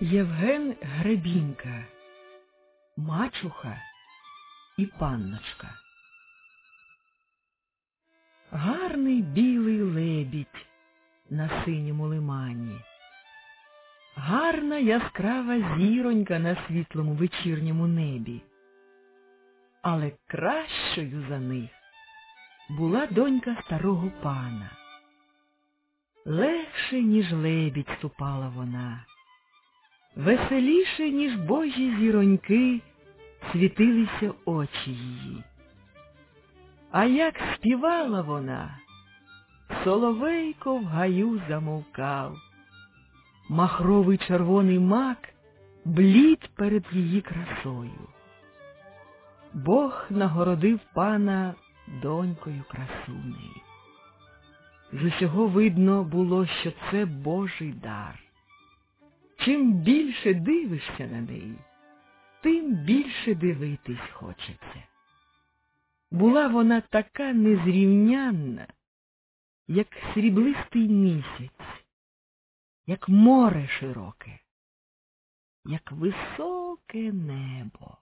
Євген Гребінка, Мачуха і панночка. Гарний білий лебідь на синьому лимані. Гарна яскрава зіронька на світлому вечірньому небі. Але кращою за них була донька старого пана. Легше, ніж лебідь ступала вона. Веселіше, ніж божі зіроньки, світилися очі її. А як співала вона, соловейко в гаю замовкав. Махровий червоний мак блід перед її красою. Бог нагородив пана донькою красунею. З усього видно було, що це Божий дар. Чим більше дивишся на неї, тим більше дивитись хочеться. Була вона така незрівнянна, як сріблистий місяць, як море широке, як високе небо.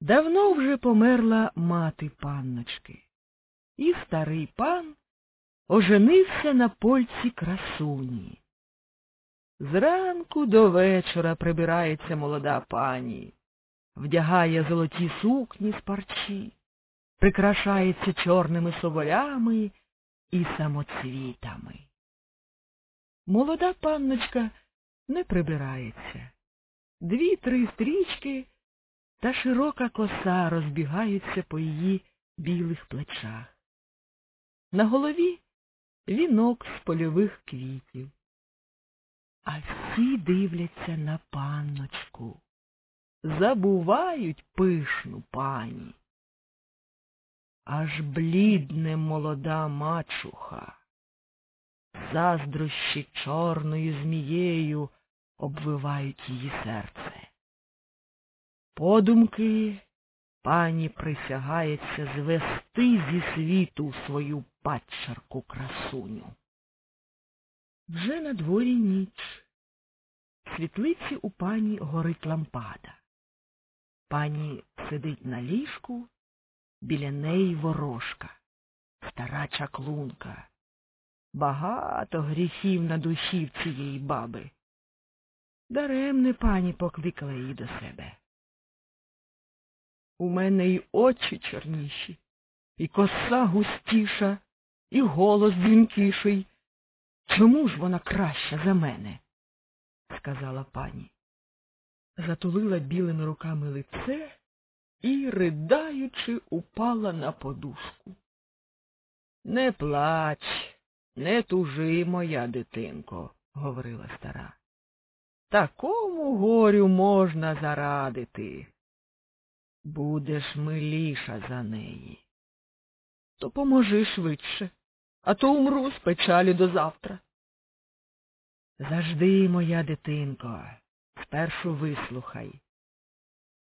Давно вже померла мати панночки, і старий пан оженився на польці красуні. Зранку до вечора прибирається молода пані, вдягає золоті сукні з парчі, прикрашається чорними соболями і самоцвітами. Молода панночка не прибирається. Дві-три стрічки та широка коса розбігаються по її білих плечах. На голові вінок з польових квітів. А всі дивляться на панночку, забувають пишну пані. Аж блідне молода мачуха, заздрощі чорною змією обвивають її серце. Подумки пані присягається звести зі світу свою падчарку красуню. Вже на дворі ніч. Світлиці у пані горить лампада. Пані сидить на ліжку, біля неї ворожка, стара чаклунка. Багато гріхів на душі в цієї баби. Даремне пані покликала її до себе. У мене й очі чорніші, і коса густіша, і голос дзвінкіший. Чому ж вона краща за мене? Сказала пані. Затулила білими руками лице і, ридаючи, упала на подушку. Не плач, не тужи, моя дитинко, говорила стара. Такому горю можна зарадити. Будеш миліша за неї. То поможи швидше а то умру з печалі до завтра. Завжди, моя дитинко, спершу вислухай.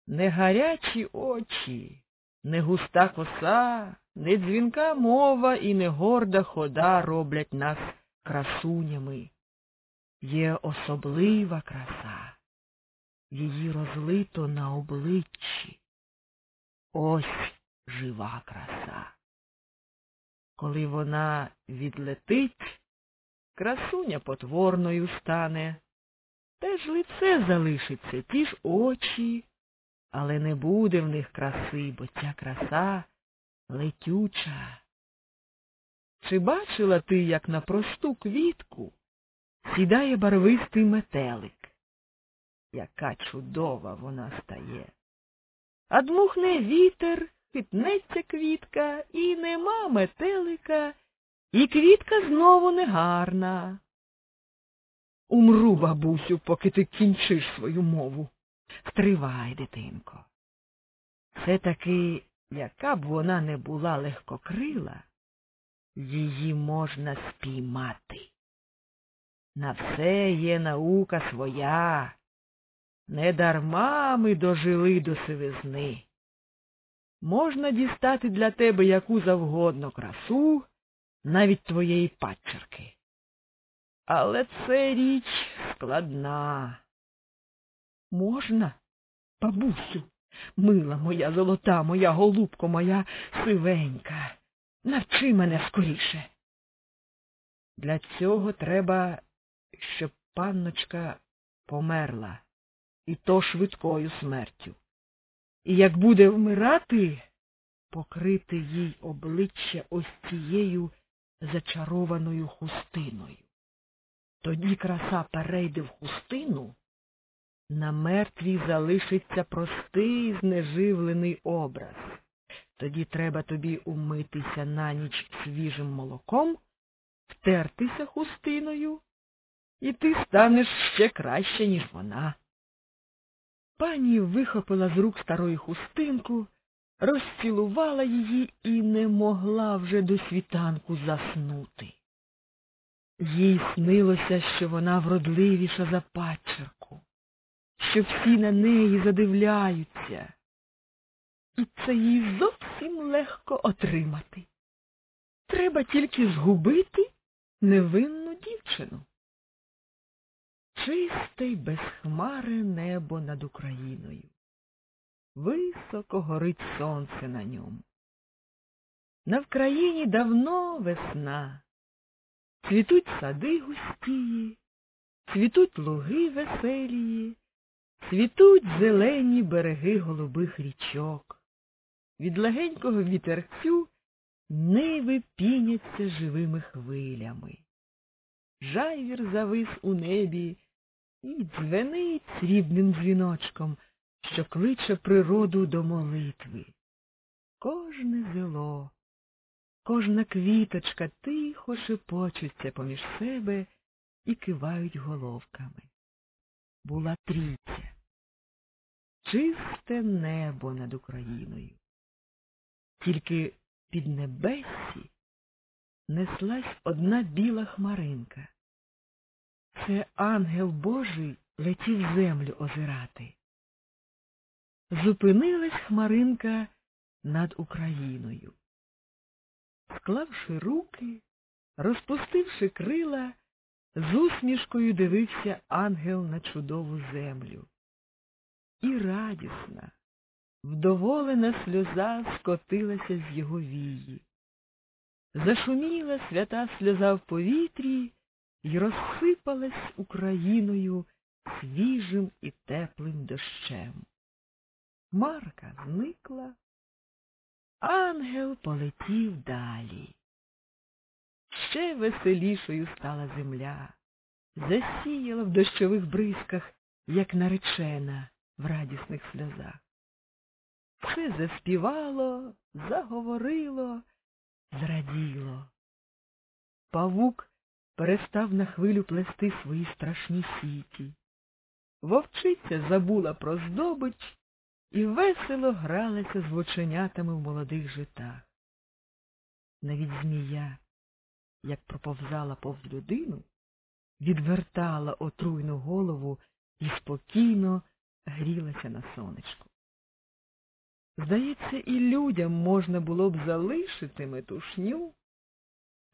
Не гарячі очі, не густа коса, не дзвінка мова і не горда хода роблять нас красунями. Є особлива краса, її розлито на обличчі. Ось жива краса. Коли вона відлетить, красуня потворною стане. Теж лице залишиться, ті ж очі, але не буде в них краси, бо ця краса летюча. Чи бачила ти, як на просту квітку сідає барвистий метелик? Яка чудова вона стає. А дмухне вітер хитнеться квітка, і нема метелика, і квітка знову негарна. Умру, бабусю, поки ти кінчиш свою мову. Стривай, дитинко. Все таки, яка б вона не була легкокрила, її можна спіймати. На все є наука своя. Недарма ми дожили до сивизни. Можна дістати для тебе яку завгодно красу, навіть твоєї падчерки. Але це річ складна. Можна, бабусю, мила моя золота, моя голубко, моя сивенька, навчи мене скоріше. Для цього треба, щоб панночка померла, і то швидкою смертю. І як буде вмирати, покрити їй обличчя ось цією зачарованою хустиною. Тоді краса перейде в хустину, на мертвій залишиться простий знеживлений образ. Тоді треба тобі умитися на ніч свіжим молоком, втертися хустиною, і ти станеш ще краще, ніж вона. Пані вихопила з рук старої хустинку, розцілувала її і не могла вже до світанку заснути. Їй снилося, що вона вродливіша за падчерку, що всі на неї задивляються, і це їй зовсім легко отримати. Треба тільки згубити невинну дівчину. Чисте й безхмаре небо над Україною. Високо горить сонце на ньому. На Вкраїні давно весна. Цвітуть сади густії, цвітуть луги веселії, цвітуть зелені береги голубих річок. Від легенького вітерцю ниви піняться живими хвилями. Жайвір завис у небі і дзвенить срібним дзвіночком, що кличе природу до молитви. Кожне зело, кожна квіточка тихо шепочуться поміж себе і кивають головками. Була трійця. Чисте небо над Україною. Тільки під небесі неслась одна біла хмаринка. Це ангел Божий летів землю озирати. Зупинилась хмаринка над Україною. Склавши руки, розпустивши крила, з усмішкою дивився ангел на чудову землю. І радісна, вдоволена сльоза скотилася з його вії. Зашуміла свята сльоза в повітрі й розсипалась Україною свіжим і теплим дощем. Марка зникла, ангел полетів далі. Ще веселішою стала земля, засіяла в дощових бризках, як наречена в радісних сльозах. Все заспівало, заговорило, зраділо. Павук перестав на хвилю плести свої страшні сіті. Вовчиця забула про здобич і весело гралася з воченятами в молодих житах. Навіть змія, як проповзала повз людину, відвертала отруйну голову і спокійно грілася на сонечку. Здається, і людям можна було б залишити метушню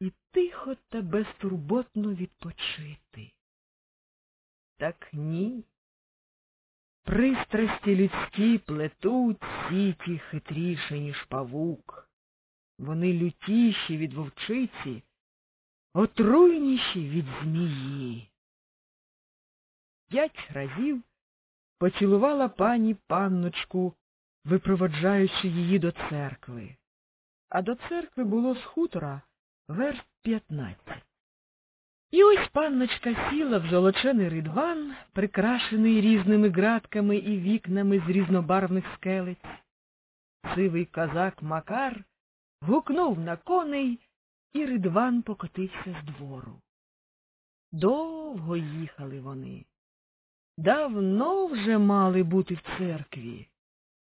і тихо та безтурботно відпочити. Так ні. Пристрасті людські плетуть сіті хитріше, ніж павук. Вони лютіші від вовчиці, отруйніші від змії. П'ять разів поцілувала пані панночку, випроводжаючи її до церкви. А до церкви було з хутора верст п'ятнадцять. І ось панночка сіла в золочений ридван, прикрашений різними ґратками і вікнами з різнобарвних скелець. Сивий козак Макар гукнув на коней, і ридван покотився з двору. Довго їхали вони. Давно вже мали бути в церкві,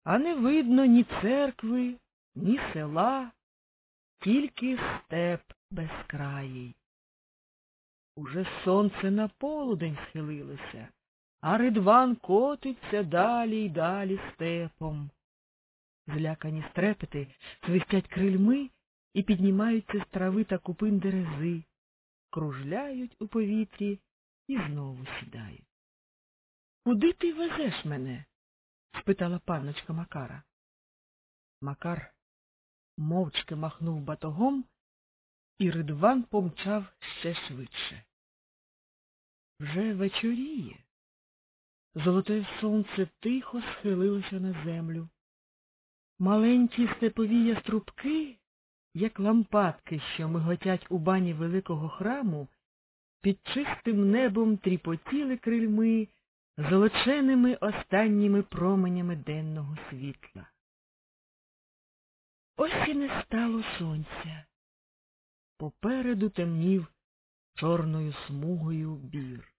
а не видно ні церкви, ні села, тільки степ безкраїй. Уже сонце на полудень схилилося, а ридван котиться далі й далі степом. Злякані стрепети свистять крильми і піднімаються з трави та купин дерези. кружляють у повітрі і знову сідають. Куди ти везеш мене? спитала панночка Макара. Макар мовчки махнув батогом, і ридван помчав ще швидше. Вже вечоріє. Золоте сонце тихо схилилося на землю. Маленькі степові яструбки, як лампадки, що миготять у бані великого храму, під чистим небом тріпотіли крильми золоченими останніми променями денного світла. Ось і не стало сонця. Попереду темнів чорною смугою бір.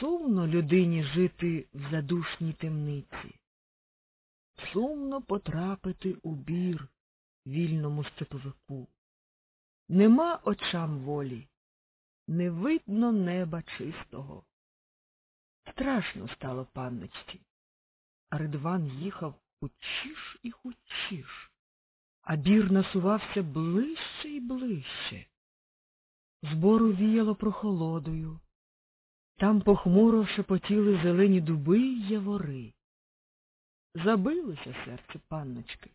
Сумно людині жити в задушній темниці. Сумно потрапити у бір вільному степовику. Нема очам волі, не видно неба чистого. Страшно стало панночці. А Ридван їхав хучіш і хучіш, а бір насувався ближче і ближче. Збору віяло прохолодою. Там похмуро шепотіли зелені дуби й явори. Забилося серце панночки,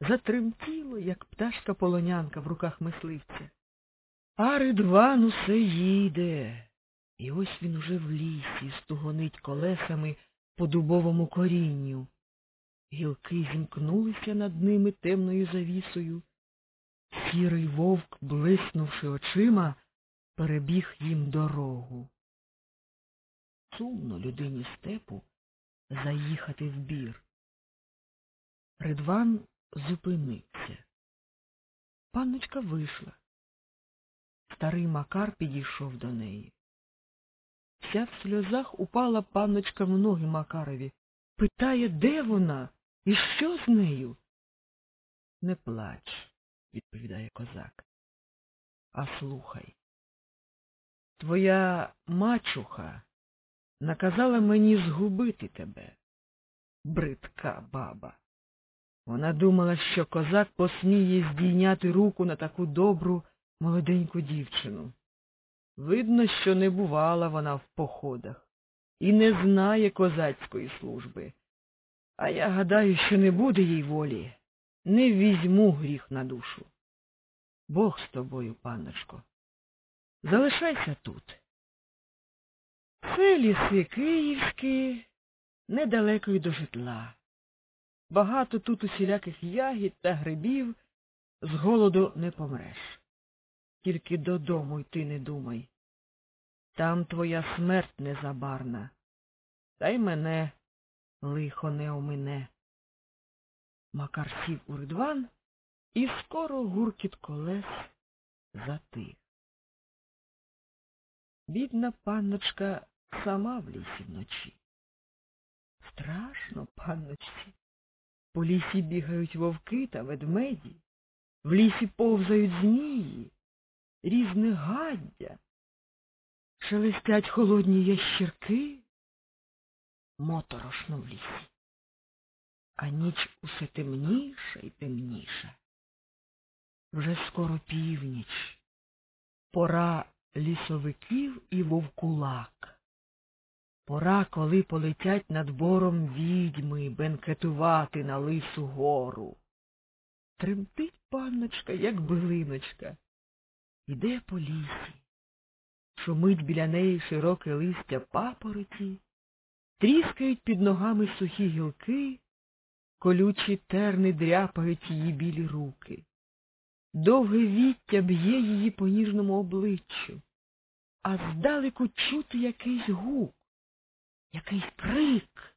затремтіло, як пташка полонянка в руках мисливця. А Ридван усе їде. І ось він уже в лісі стугонить колесами по дубовому корінню. Гілки зімкнулися над ними темною завісою. Сірий вовк, блиснувши очима, перебіг їм дорогу. Сумно людині степу заїхати в бір. Ридван зупинився. Панночка вийшла. Старий Макар підійшов до неї. Вся в сльозах упала панночка в ноги Макарові. Питає, де вона і що з нею? Не плач, відповідає козак. А слухай. Твоя мачуха наказала мені згубити тебе, бридка баба. Вона думала, що козак посміє здійняти руку на таку добру молоденьку дівчину. Видно, що не бувала вона в походах і не знає козацької служби. А я гадаю, що не буде їй волі, не візьму гріх на душу. Бог з тобою, панночко. Залишайся тут. Це ліси київські, недалеко й до житла. Багато тут усіляких ягід та грибів, з голоду не помреш. Тільки додому йти не думай. Там твоя смерть незабарна, та й мене лихо не омине. Макар сів у ридван, і скоро гуркіт колес затих. Бідна панночка сама в лісі вночі. Страшно, панночці. По лісі бігають вовки та ведмеді, в лісі повзають змії, різне гаддя, шелестять холодні ящірки, моторошно в лісі. А ніч усе темніша і темніша. Вже скоро північ, пора лісовиків і вовкулак. Пора, коли полетять над бором відьми бенкетувати на лису гору. Тремтить панночка, як билиночка, іде по лісі, шумить біля неї широке листя папороті, тріскають під ногами сухі гілки, колючі терни дряпають її білі руки. Довге віття б'є її по ніжному обличчю, а здалеку чути якийсь гук, якийсь крик,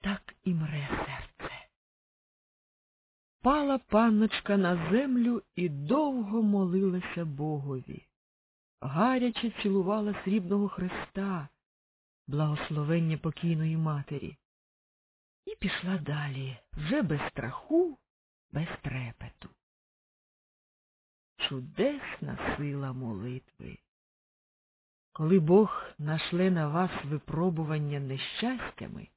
так і мре серце. Пала панночка на землю і довго молилася Богові. Гаряче цілувала срібного Христа, благословення покійної матері, і пішла далі, вже без страху, без трепету чудесна сила молитви. Коли Бог нашле на вас випробування нещастями,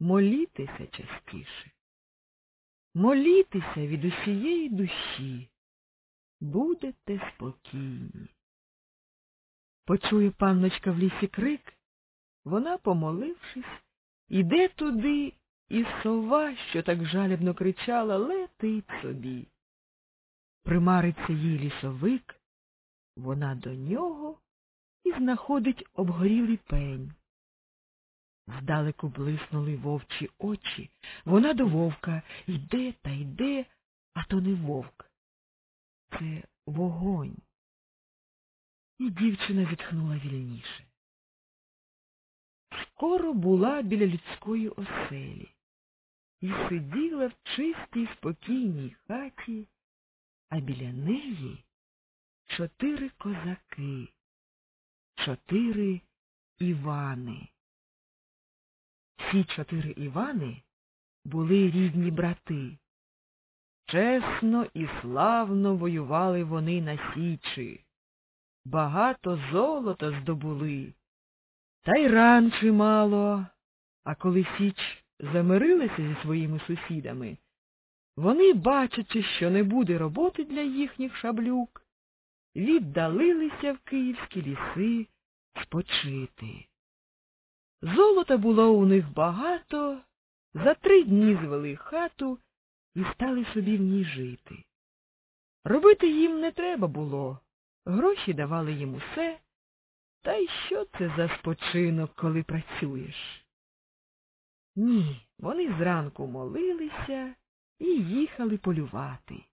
молітеся частіше, молітеся від усієї душі, будете спокійні. Почує панночка в лісі крик, вона, помолившись, іде туди, і сова, що так жалібно кричала, летить собі. Примариться їй лісовик, вона до нього і знаходить обгорілий пень. Здалеку блиснули вовчі очі, вона до вовка йде та йде, а то не вовк. Це вогонь. І дівчина зітхнула вільніше. Скоро була біля людської оселі і сиділа в чистій спокійній хаті, а біля неї чотири козаки, чотири Івани. Ці чотири Івани були рідні брати. Чесно і славно воювали вони на Січі. Багато золота здобули, та й ран чимало. А коли Січ замирилася зі своїми сусідами, вони, бачачи, що не буде роботи для їхніх шаблюк, віддалилися в київські ліси спочити. Золота було у них багато, за три дні звели хату і стали собі в ній жити. Робити їм не треба було, гроші давали їм усе, та й що це за спочинок, коли працюєш? Ні, вони зранку молилися і їхали полювати.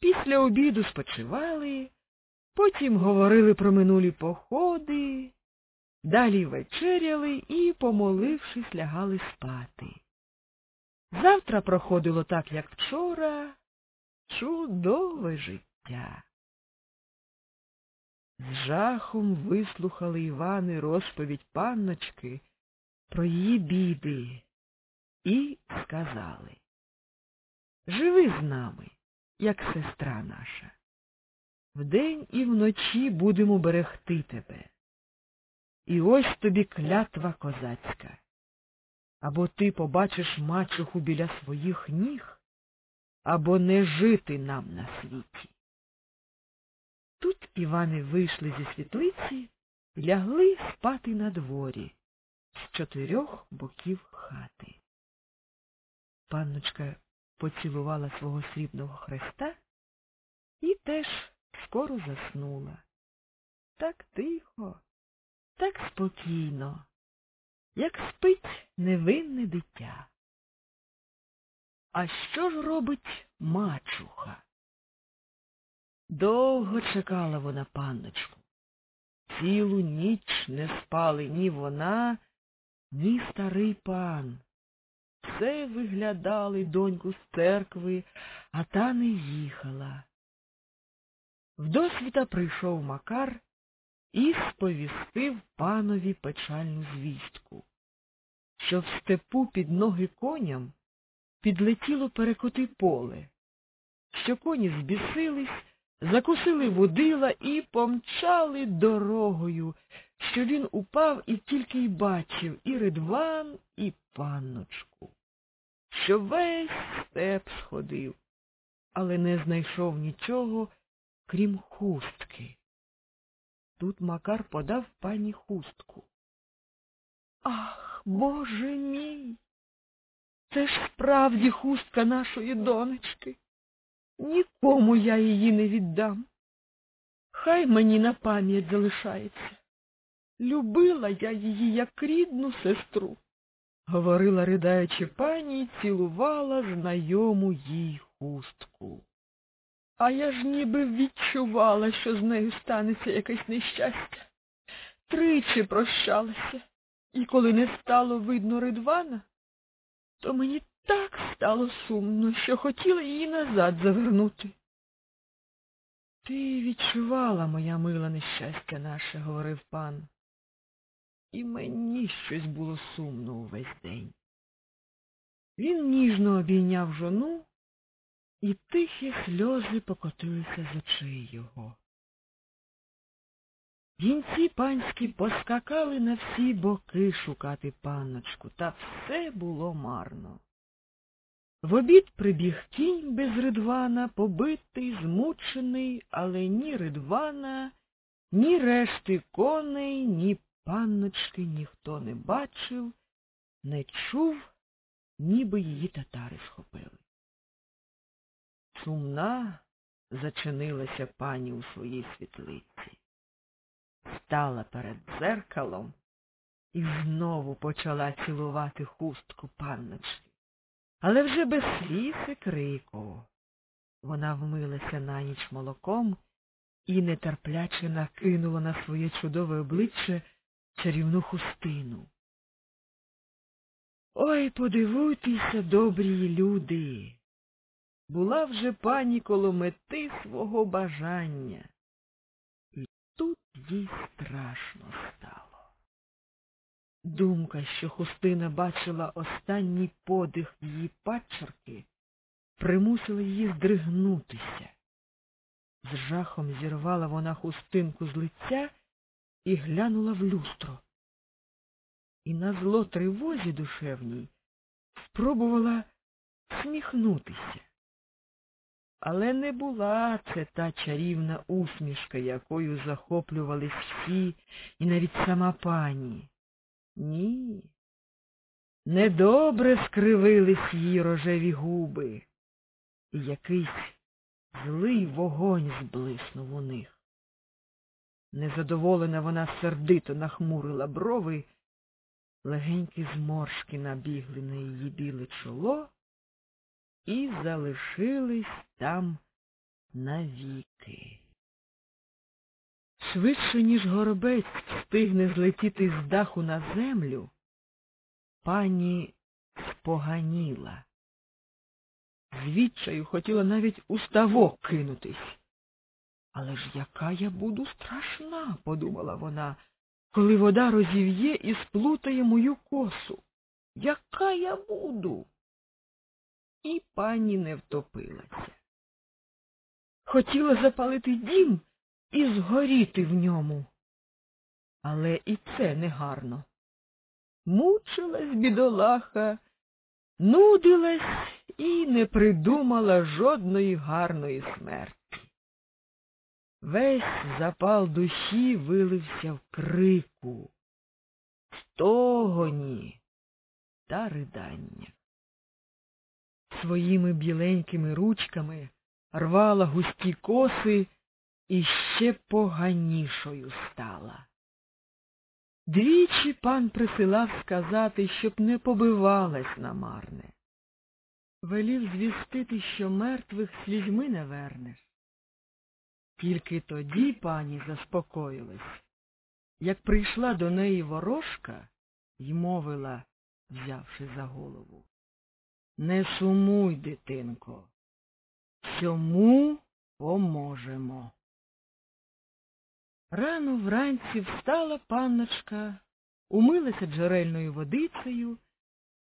Після обіду спочивали, потім говорили про минулі походи, далі вечеряли і, помолившись, лягали спати. Завтра проходило так, як вчора, чудове життя. З жахом вислухали Івани розповідь панночки про її біди і сказали Живи з нами, як сестра наша. Вдень і вночі будемо берегти тебе. І ось тобі клятва козацька. Або ти побачиш мачуху біля своїх ніг, або не жити нам на світі. Тут Івани вийшли зі світлиці і лягли спати на дворі з чотирьох боків хати. Панночка поцілувала свого срібного хреста і теж скоро заснула. Так тихо, так спокійно, як спить невинне дитя. А що ж робить мачуха? Довго чекала вона панночку. Цілу ніч не спали ні вона, ні старий пан. Все виглядали доньку з церкви, а та не їхала. Вдосвіта прийшов Макар і сповістив панові печальну звістку, що в степу під ноги коням підлетіло перекоти поле, що коні збісились, закусили водила і помчали дорогою, що він упав і тільки й бачив і ридван, і панночку, що весь степ сходив, але не знайшов нічого, крім хустки. Тут Макар подав пані хустку. Ах, Боже мій! Це ж справді хустка нашої донечки. Нікому я її не віддам. Хай мені на пам'ять залишається. Любила я її як рідну сестру, говорила, ридаючи пані, і цілувала знайому їй хустку. А я ж ніби відчувала, що з нею станеться якесь нещастя. Тричі прощалася, і коли не стало видно ридвана, то мені так стало сумно, що хотіла її назад завернути. Ти відчувала, моя мила, нещастя наше, говорив пан. І мені щось було сумно увесь день. Він ніжно обійняв жону, і тихі сльози покотилися з очей його. Гінці панські поскакали на всі боки шукати панночку, та все було марно. В обід прибіг кінь без ридвана, побитий, змучений, але ні ридвана, ні решти коней, ні панночки ніхто не бачив, не чув, ніби її татари схопили. Сумна зачинилася пані у своїй світлиці, стала перед дзеркалом і знову почала цілувати хустку панночки. Але вже без сліз і крику. Вона вмилася на ніч молоком і нетерпляче накинула на своє чудове обличчя чарівну хустину. Ой, подивуйтеся, добрі люди. Була вже пані коло мети свого бажання. І тут їй страшно стало. Думка, що хустина бачила останній подих її падчерки, примусила її здригнутися. З жахом зірвала вона хустинку з лиця і глянула в люстро. І на зло тривозі душевній спробувала сміхнутися. Але не була це та чарівна усмішка, якою захоплювались всі і навіть сама пані. Ні. Недобре скривились її рожеві губи, і якийсь злий вогонь зблиснув у них. Незадоволена вона сердито нахмурила брови, легенькі зморшки набігли на її біле чоло і залишились там навіки. Швидше, ніж горобець встигне злетіти з даху на землю, пані споганіла. Звідчаю хотіла навіть у ставок кинутись. Але ж яка я буду страшна, подумала вона, коли вода розів'є і сплутає мою косу. Яка я буду? І пані не втопилася. Хотіла запалити дім і згоріти в ньому. Але і це негарно. Мучилась бідолаха, нудилась і не придумала жодної гарної смерті. Весь запал душі вилився в крику, стогоні та ридання. Своїми біленькими ручками рвала густі коси і ще поганішою стала. Двічі пан присилав сказати, щоб не побивалась на марне. Велів звістити, що мертвих слізьми не вернеш. Тільки тоді пані заспокоїлась, як прийшла до неї ворожка й мовила, взявши за голову. Не сумуй, дитинко, цьому поможемо. Рано вранці встала панночка, умилася джерельною водицею,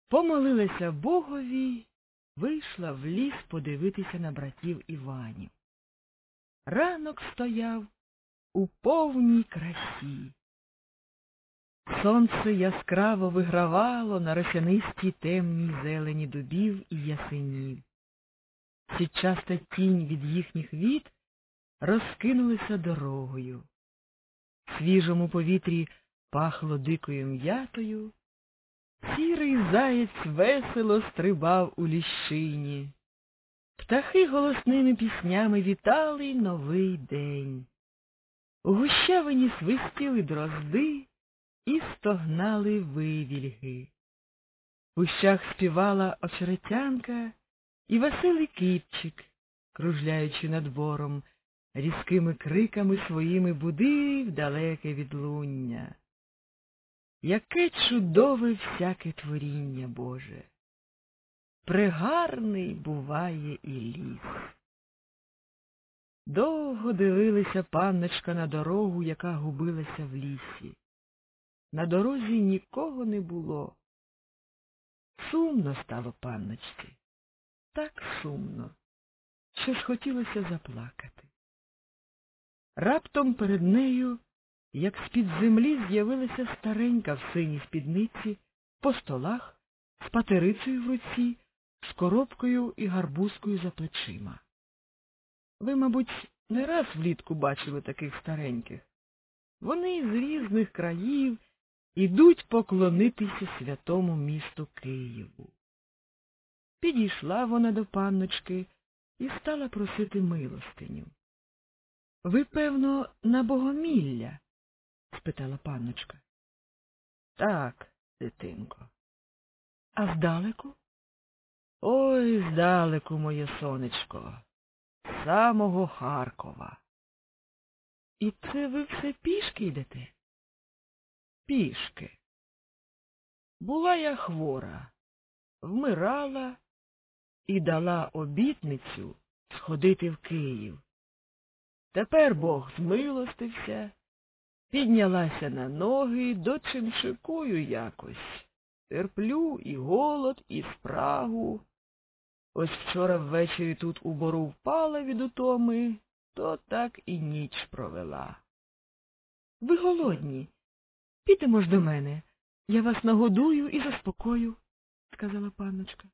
помолилася Богові, вийшла в ліс подивитися на братів Іванів. Ранок стояв у повній красі. Сонце яскраво вигравало на росянистій темній зелені дубів і ясенів. Січаста тінь від їхніх віт розкинулася дорогою. Свіжому повітрі пахло дикою м'ятою. Сірий заєць весело стрибав у ліщині. Птахи голосними піснями вітали новий день. У гущавині свистіли дрозди і стогнали вивільги. У щах співала очеретянка і Василий Кіпчик, кружляючи над двором, різкими криками своїми будив далеке відлуння. Яке чудове всяке творіння Боже! Пригарний буває і ліс. Довго дивилася панночка на дорогу, яка губилася в лісі. На дорозі нікого не було. Сумно стало панночці. Так сумно, що схотілося заплакати. Раптом перед нею, як з-під землі, з'явилася старенька в синій спідниці, по столах, з патерицею в руці, з коробкою і гарбузкою за плечима. Ви, мабуть, не раз влітку бачили таких стареньких. Вони з різних країв ідуть поклонитися святому місту Києву. Підійшла вона до панночки і стала просити милостиню. Ви, певно, на богомілля? спитала панночка. Так, дитинко. А здалеку? Ой, здалеку, моє сонечко, самого Харкова. І це ви все пішки йдете? Пішки. Була я хвора, вмирала і дала обітницю сходити в Київ. Тепер Бог змилостився, піднялася на ноги, дочимшикую якось. Терплю і голод, і спрагу. Ось вчора ввечері тут у бору впала від утоми, то так і ніч провела. Ви голодні. Підемо ж до мене. Я вас нагодую і заспокою, сказала панночка.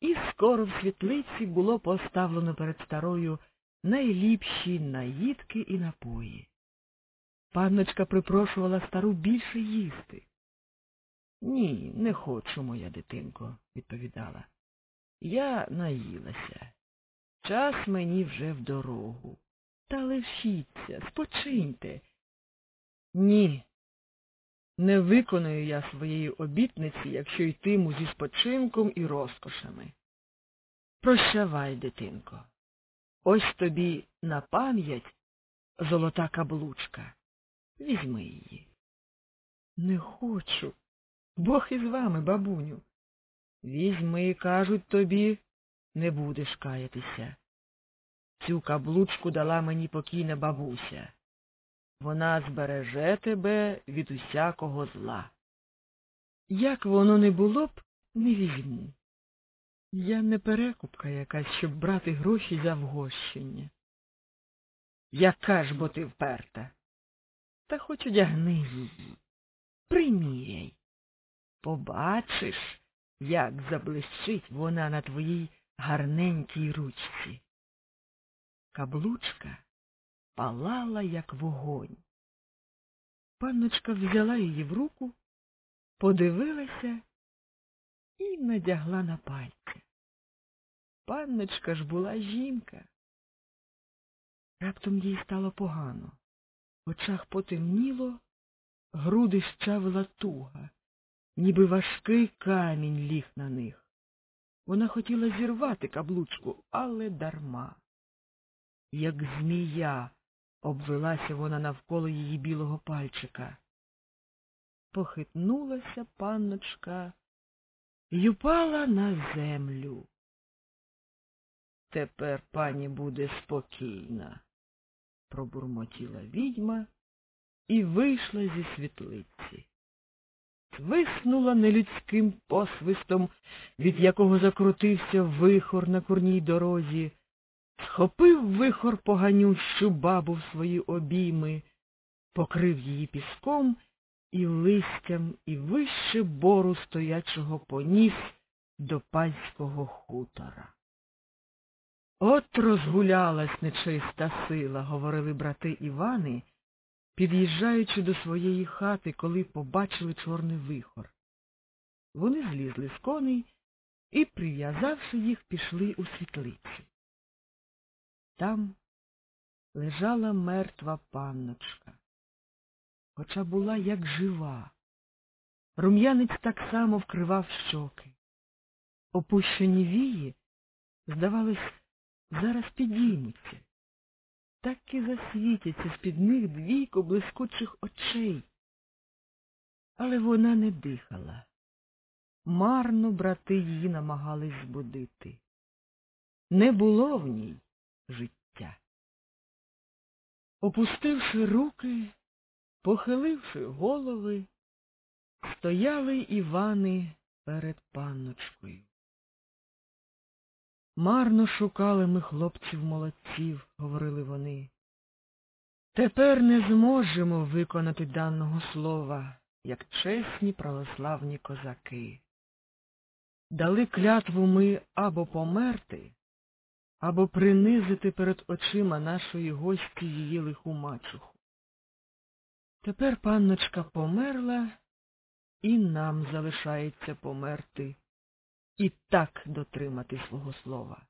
І скоро в світлиці було поставлено перед старою найліпші наїдки і напої. Панночка припрошувала стару більше їсти. Ні, не хочу, моя дитинко, відповідала. Я наїлася. Час мені вже в дорогу. Та лишіться, спочиньте. Ні. Не виконую я своєї обітниці, якщо йтиму зі спочинком і розкошами. Прощавай, дитинко. Ось тобі на пам'ять золота каблучка. Візьми її. Не хочу. Бог із вами, бабуню. Візьми, кажуть тобі, не будеш каятися. Цю каблучку дала мені покійна бабуся. Вона збереже тебе від усякого зла. Як воно не було б, не візьму. Я не перекупка якась, щоб брати гроші за вгощення. Яка ж бо ти вперта? Та хоч одягни її. Приміряй. Побачиш, як заблищить вона на твоїй гарненькій ручці. Каблучка палала, як вогонь. Панночка взяла її в руку, подивилася і надягла на пальці. Панночка ж була жінка. Раптом їй стало погано. В очах потемніло, груди щавила туга, ніби важкий камінь ліг на них. Вона хотіла зірвати каблучку, але дарма. Як змія обвелася вона навколо її білого пальчика. Похитнулася панночка й упала на землю. Тепер пані буде спокійна, пробурмотіла відьма і вийшла зі світлиці. Свиснула нелюдським посвистом, від якого закрутився вихор на курній дорозі, схопив вихор поганющу бабу в свої обійми, покрив її піском і листям, і вище бору стоячого поніс до панського хутора. От розгулялась нечиста сила, говорили брати Івани, під'їжджаючи до своєї хати, коли побачили чорний вихор. Вони злізли з коней і, прив'язавши їх, пішли у світлицю. Там лежала мертва панночка, хоча була як жива. Рум'янець так само вкривав щоки. Опущені вії, здавалось, зараз підіймуться. Так і засвітяться з-під них двійко блискучих очей. Але вона не дихала. Марно брати її намагались збудити. Не було в ній життя. Опустивши руки, похиливши голови, стояли Івани перед панночкою. Марно шукали ми хлопців молодців, говорили вони. Тепер не зможемо виконати даного слова, як чесні православні козаки. Дали клятву ми або померти, або принизити перед очима нашої гості її лиху мачуху. Тепер панночка померла, і нам залишається померти і так дотримати свого слова.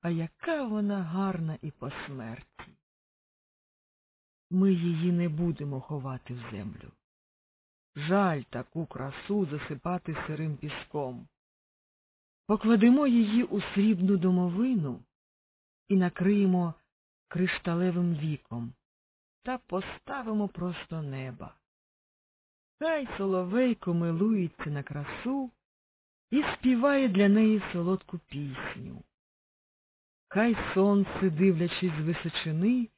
А яка вона гарна і по смерті. Ми її не будемо ховати в землю. Жаль таку красу засипати сирим піском. Покладемо її у срібну домовину і накриємо кришталевим віком та поставимо просто неба. Хай соловейко милується на красу і співає для неї солодку пісню. Хай сонце, дивлячись з височини,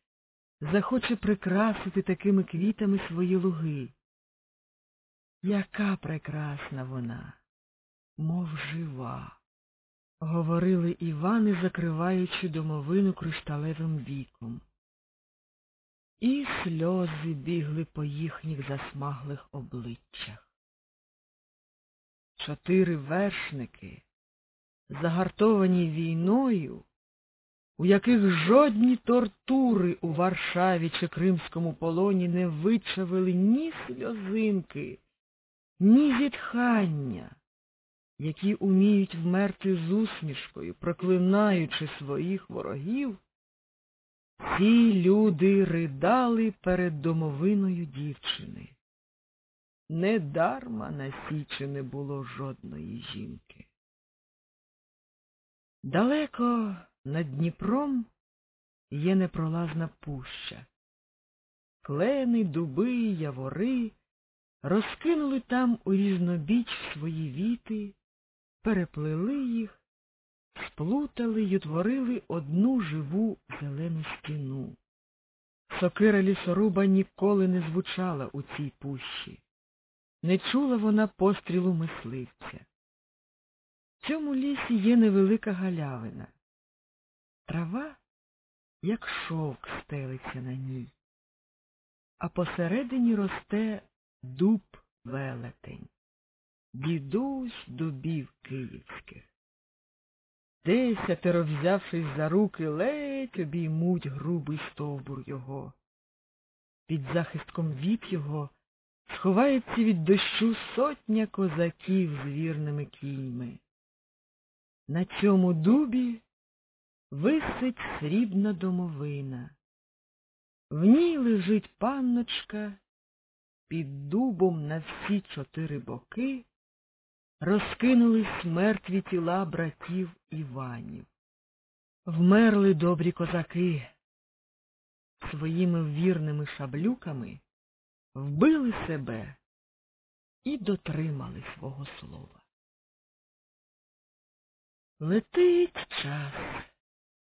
захоче прикрасити такими квітами свої луги. Яка прекрасна вона, мов жива, говорили Івани, закриваючи домовину кришталевим віком. І сльози бігли по їхніх засмаглих обличчях. Чотири вершники, загартовані війною, у яких жодні тортури у Варшаві чи Кримському полоні не вичавили ні сльозинки, ні зітхання, які уміють вмерти з усмішкою, проклинаючи своїх ворогів, ці люди ридали перед домовиною дівчини. Недарма на січі не було жодної жінки. Далеко над Дніпром є непролазна пуща. Клени, дуби, явори розкинули там у різнобіч свої віти, переплели їх, сплутали й утворили одну живу зелену стіну. Сокира лісоруба ніколи не звучала у цій пущі. Не чула вона пострілу мисливця. В цьому лісі є невелика галявина. Трава, як шовк, стелиться на ній, а посередині росте дуб велетень, дідусь дубів київських. Десятеро, взявшись за руки, ледь обіймуть грубий стовбур його. Під захистком віп його сховається від дощу сотня козаків з вірними кіньми. На цьому дубі висить срібна домовина. В ній лежить панночка, під дубом на всі чотири боки розкинулись мертві тіла братів Іванів. Вмерли добрі козаки. Своїми вірними шаблюками вбили себе і дотримали свого слова. Летить час,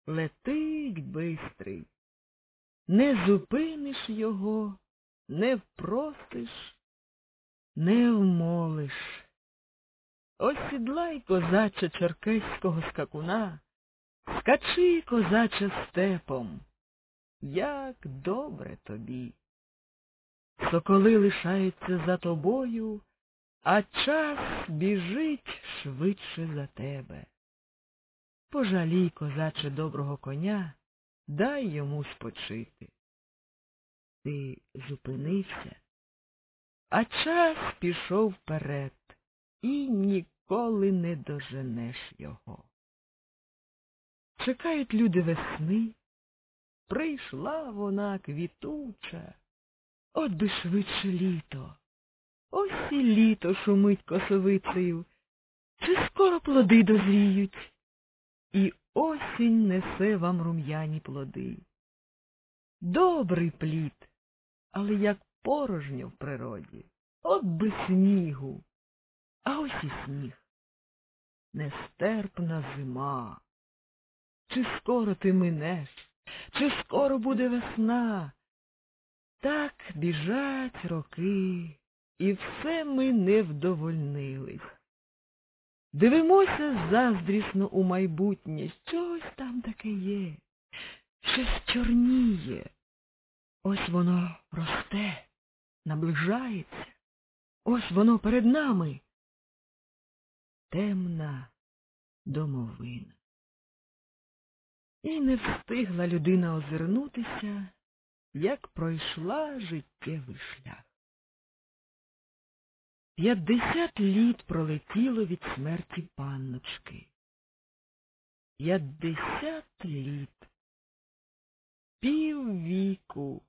летить бистрий, не зупиниш його, не впростиш, не вмолиш. Осідлай, козача черкеського скакуна, скачи, козача степом. Як добре тобі. Соколи лишаються за тобою, а час біжить швидше за тебе. Пожалій, козаче, доброго коня, дай йому спочити. Ти зупинився, а час пішов вперед і ніколи не доженеш його. Чекають люди весни, прийшла вона квітуча, от би швидше літо. Ось і літо шумить косовицею, чи скоро плоди дозріють, і осінь несе вам рум'яні плоди. Добрий плід, але як порожньо в природі, от би снігу. А ось і сніг. Нестерпна зима. Чи скоро ти минеш, чи скоро буде весна? Так біжать роки, і все ми не вдовольнились. Дивимося заздрісно у майбутнє, щось там таке є, щось чорніє. Ось воно росте, наближається, ось воно перед нами. Темна домовина. І не встигла людина озирнутися, як пройшла життєвий шлях. П'ятдесят літ пролетіло від смерті панночки. П'ятдесят літ. Піввіку.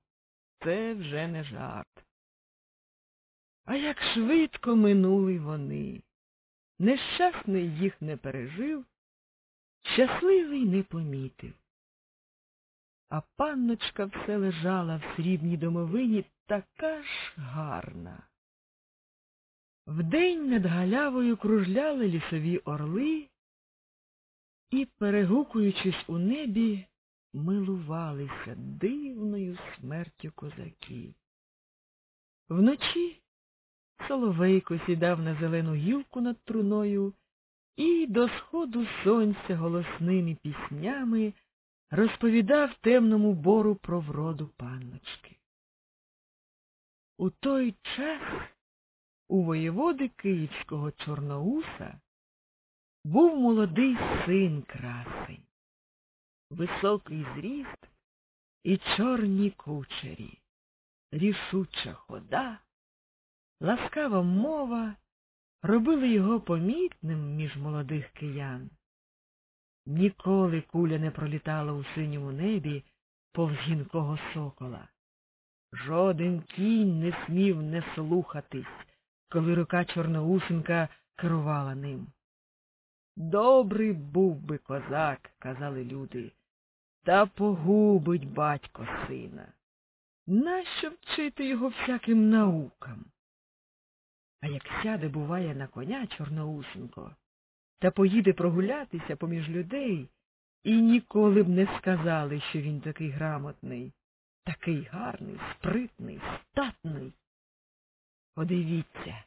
Це вже не жарт. А як швидко минули вони. Нещасний їх не пережив, щасливий не помітив. А панночка все лежала в срібній домовині така ж гарна. Вдень над галявою кружляли лісові орли і, перегукуючись у небі, милувалися дивною смертю козаків. Вночі Соловейко сідав на зелену гілку над труною і до сходу сонця голосними піснями розповідав темному бору про вроду панночки. У той час у воєводи київського Чорноуса був молодий син красень, високий зріст і чорні кучері, рішуча хода, ласкава мова робили його помітним між молодих киян. Ніколи куля не пролітала у синьому небі повз гінкого сокола. Жоден кінь не смів не слухатись, коли рука Чорноусенка керувала ним. Добрий був би козак, казали люди, та погубить батько сина. Нащо вчити його всяким наукам? А як сяде, буває, на коня Чорноусенко, та поїде прогулятися поміж людей, і ніколи б не сказали, що він такий грамотний, такий гарний, спритний, статний. Подивіться,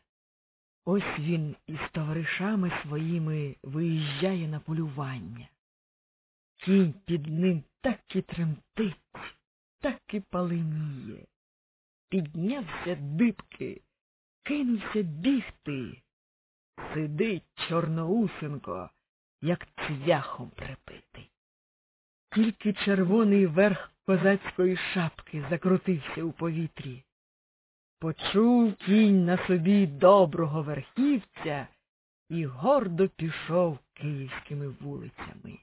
ось він із товаришами своїми виїжджає на полювання. Кінь під ним так і тремтить, так і паленіє. Піднявся дибки, кинувся бігти. Сидить Чорноусенко, як цвяхом припитий. Тільки червоний верх козацької шапки закрутився у повітрі. Почув кінь на собі доброго верхівця і гордо пішов київськими вулицями.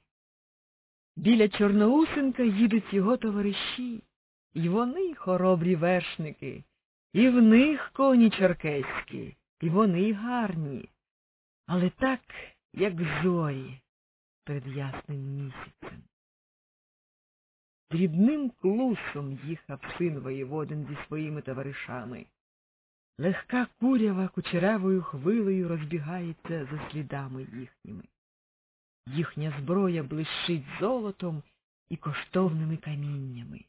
Біля Чорноусенка їдуть його товариші, і вони хоробрі вершники, і в них коні черкеські, і вони гарні, але так, як зорі перед ясним місяцем. Дрібним клусом їхав син воєводин зі своїми товаришами. Легка курява кучерявою хвилею розбігається за слідами їхніми. Їхня зброя блищить золотом і коштовними каміннями.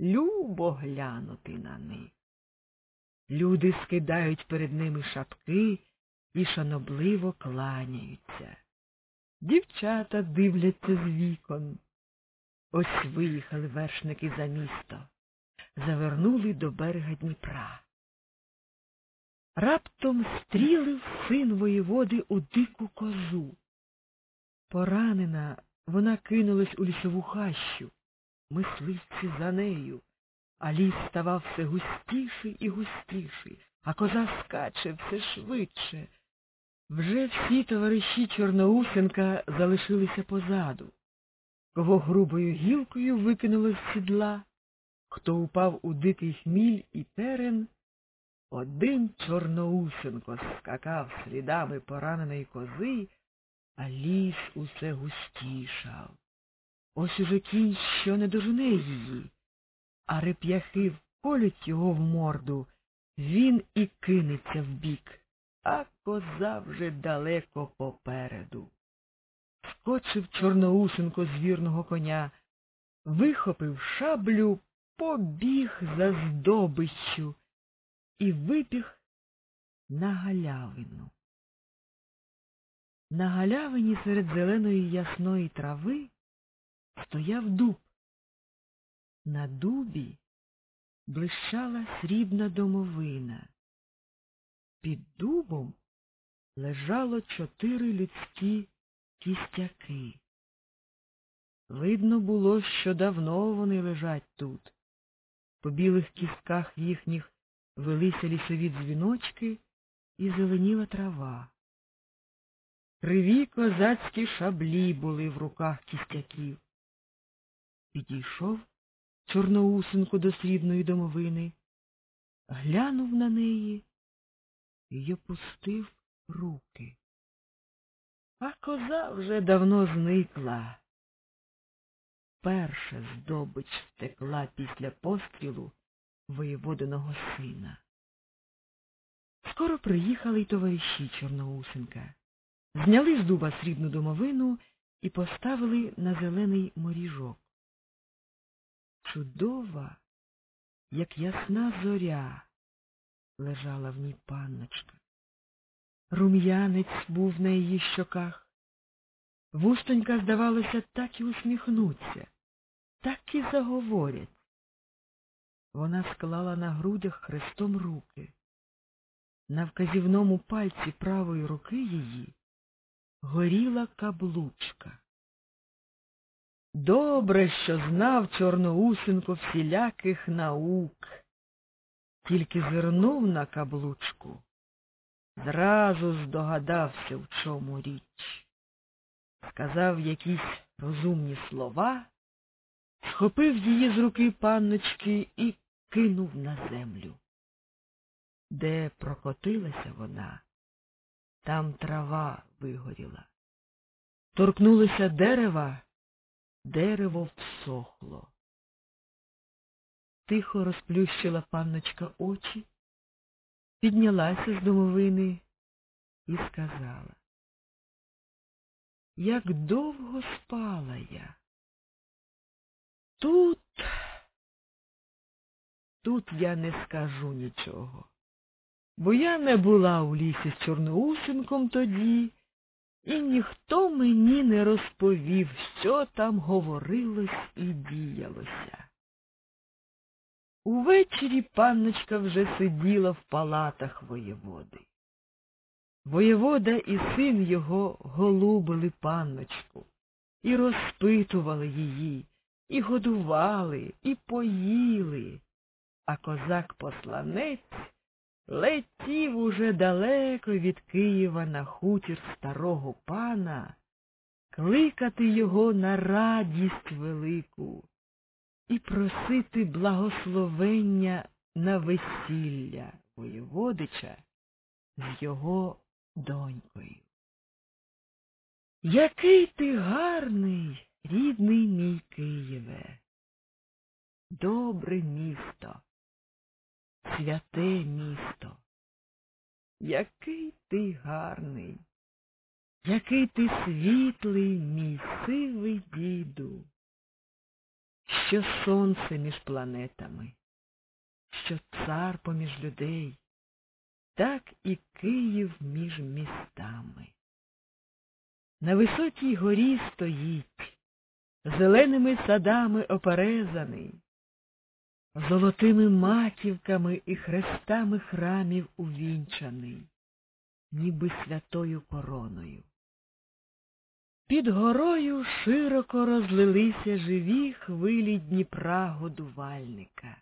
Любо глянути на них. Люди скидають перед ними шапки і шанобливо кланяються. Дівчата дивляться з вікон. Ось виїхали вершники за місто, завернули до берега Дніпра. Раптом стрілив син воєводи у дику козу. Поранена, вона кинулась у лісову хащу, мисливці за нею, а ліс ставав все густіший і густіший, а коза скаче все швидше. Вже всі товариші Чорноусенка залишилися позаду. Кого грубою гілкою викинули з сідла, хто упав у дикий хміль і терен, один Чорноусенко скакав слідами пораненої кози, а ліс усе густішав. Ось уже кінь що не дожене її, а реп'яхи вколють його в морду, він і кинеться вбік, а коза вже далеко попереду. Скочив Чорноусенко з вірного коня, вихопив шаблю, побіг за здобиччю і вибіг на галявину. На галявині серед зеленої ясної трави стояв дуб. На дубі блищала срібна домовина. Під дубом лежало чотири людські кістяки. Видно було, що давно вони лежать тут. По білих кістках їхніх велися лісові дзвіночки і зеленіла трава. Криві козацькі шаблі були в руках кістяків. Підійшов чорноусенко до срібної домовини, глянув на неї і опустив руки. А коза вже давно зникла. Перша здобич втекла після пострілу воєводиного сина. Скоро приїхали й товариші Чорноусенка, зняли з дуба срібну домовину і поставили на зелений моріжок. Чудова, як ясна зоря, лежала в ній панночка. Рум'янець був на її щоках. Вустонька, здавалося, так і усміхнуться, так і заговорять. Вона склала на грудях хрестом руки. На вказівному пальці правої руки її горіла каблучка. Добре, що знав Чорноусенко всіляких наук, тільки зирнув на каблучку, зразу здогадався, в чому річ. Сказав якісь розумні слова, схопив її з руки панночки і кинув на землю. Де прокотилася вона, там трава вигоріла. Торкнулося дерева, дерево всохло. Тихо розплющила панночка очі, піднялася з домовини і сказала. Як довго спала я. Тут, тут я не скажу нічого, бо я не була у лісі з Чорноусенком тоді, і ніхто мені не розповів, що там говорилось і діялося. Увечері панночка вже сиділа в палатах воєводи. Воєвода і син його голубили панночку, і розпитували її, і годували, і поїли, а козак-посланець летів уже далеко від Києва на хутір старого пана, кликати його на радість велику і просити благословення на весілля воєводича з його донькою. Який ти гарний, рідний мій Києве, добре місто, святе місто. Який ти гарний, який ти світлий, мій сивий діду, що сонце між планетами, що цар поміж людей, так і Київ між містами. На високій горі стоїть, зеленими садами оперезаний, золотими маківками і хрестами храмів увінчаний, ніби святою короною. Під горою широко розлилися живі хвилі Дніпра годувальника.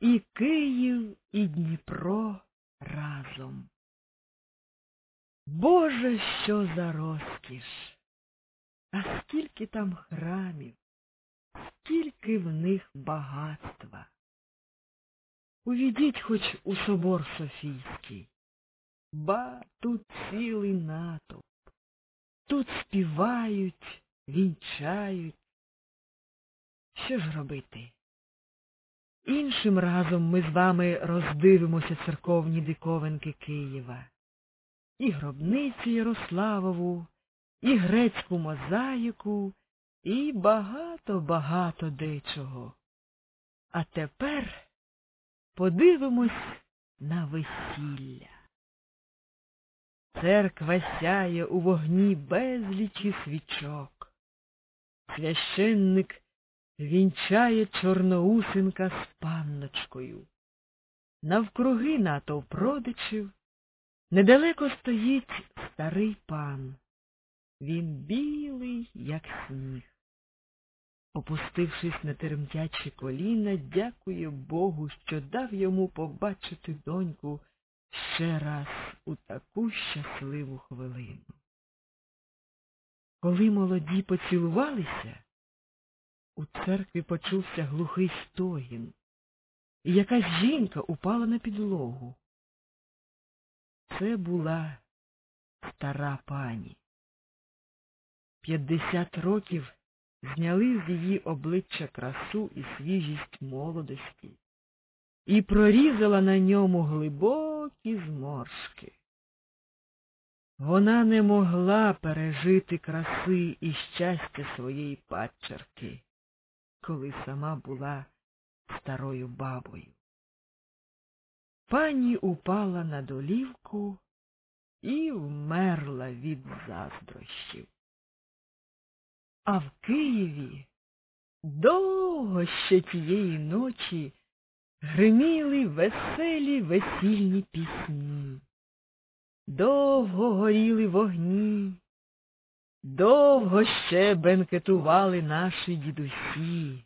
І Київ, і Дніпро разом. Боже, що за розкіш! А скільки там храмів, скільки в них багатства. Увідіть хоч у собор Софійський. Ба, тут цілий натовп. Тут співають, вінчають. Що ж робити? Іншим разом ми з вами роздивимося церковні диковинки Києва. І гробницю Ярославову, і грецьку мозаїку, і багато-багато дечого. А тепер подивимось на весілля. Церква сяє у вогні безлічі свічок. Священник вінчає чорноусинка з панночкою. Навкруги натовп родичів, Недалеко стоїть старий пан. Він білий, як сніг. Опустившись на теремтячі коліна, дякує Богу, що дав йому побачити доньку ще раз у таку щасливу хвилину. Коли молоді поцілувалися, у церкві почувся глухий стогін, і якась жінка упала на підлогу. Це була стара пані. П'ятдесят років зняли з її обличчя красу і свіжість молодості, і прорізала на ньому глибокі зморшки. Вона не могла пережити краси і щастя своєї падчерки, коли сама була старою бабою. Пані упала на долівку і вмерла від заздрощів. А в Києві довго ще тієї ночі гриміли веселі весільні пісні. Довго горіли вогні, довго ще бенкетували наші дідусі,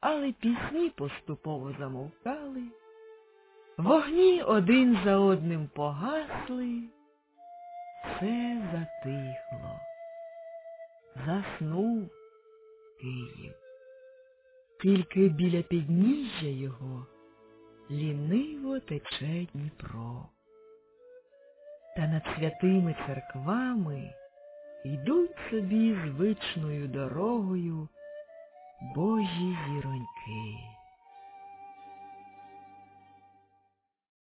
але пісні поступово замовкали, вогні один за одним погасли, все затихло заснув Київ. Тільки біля підніжжя його ліниво тече Дніпро. Та над святими церквами йдуть собі звичною дорогою Божі зіроньки.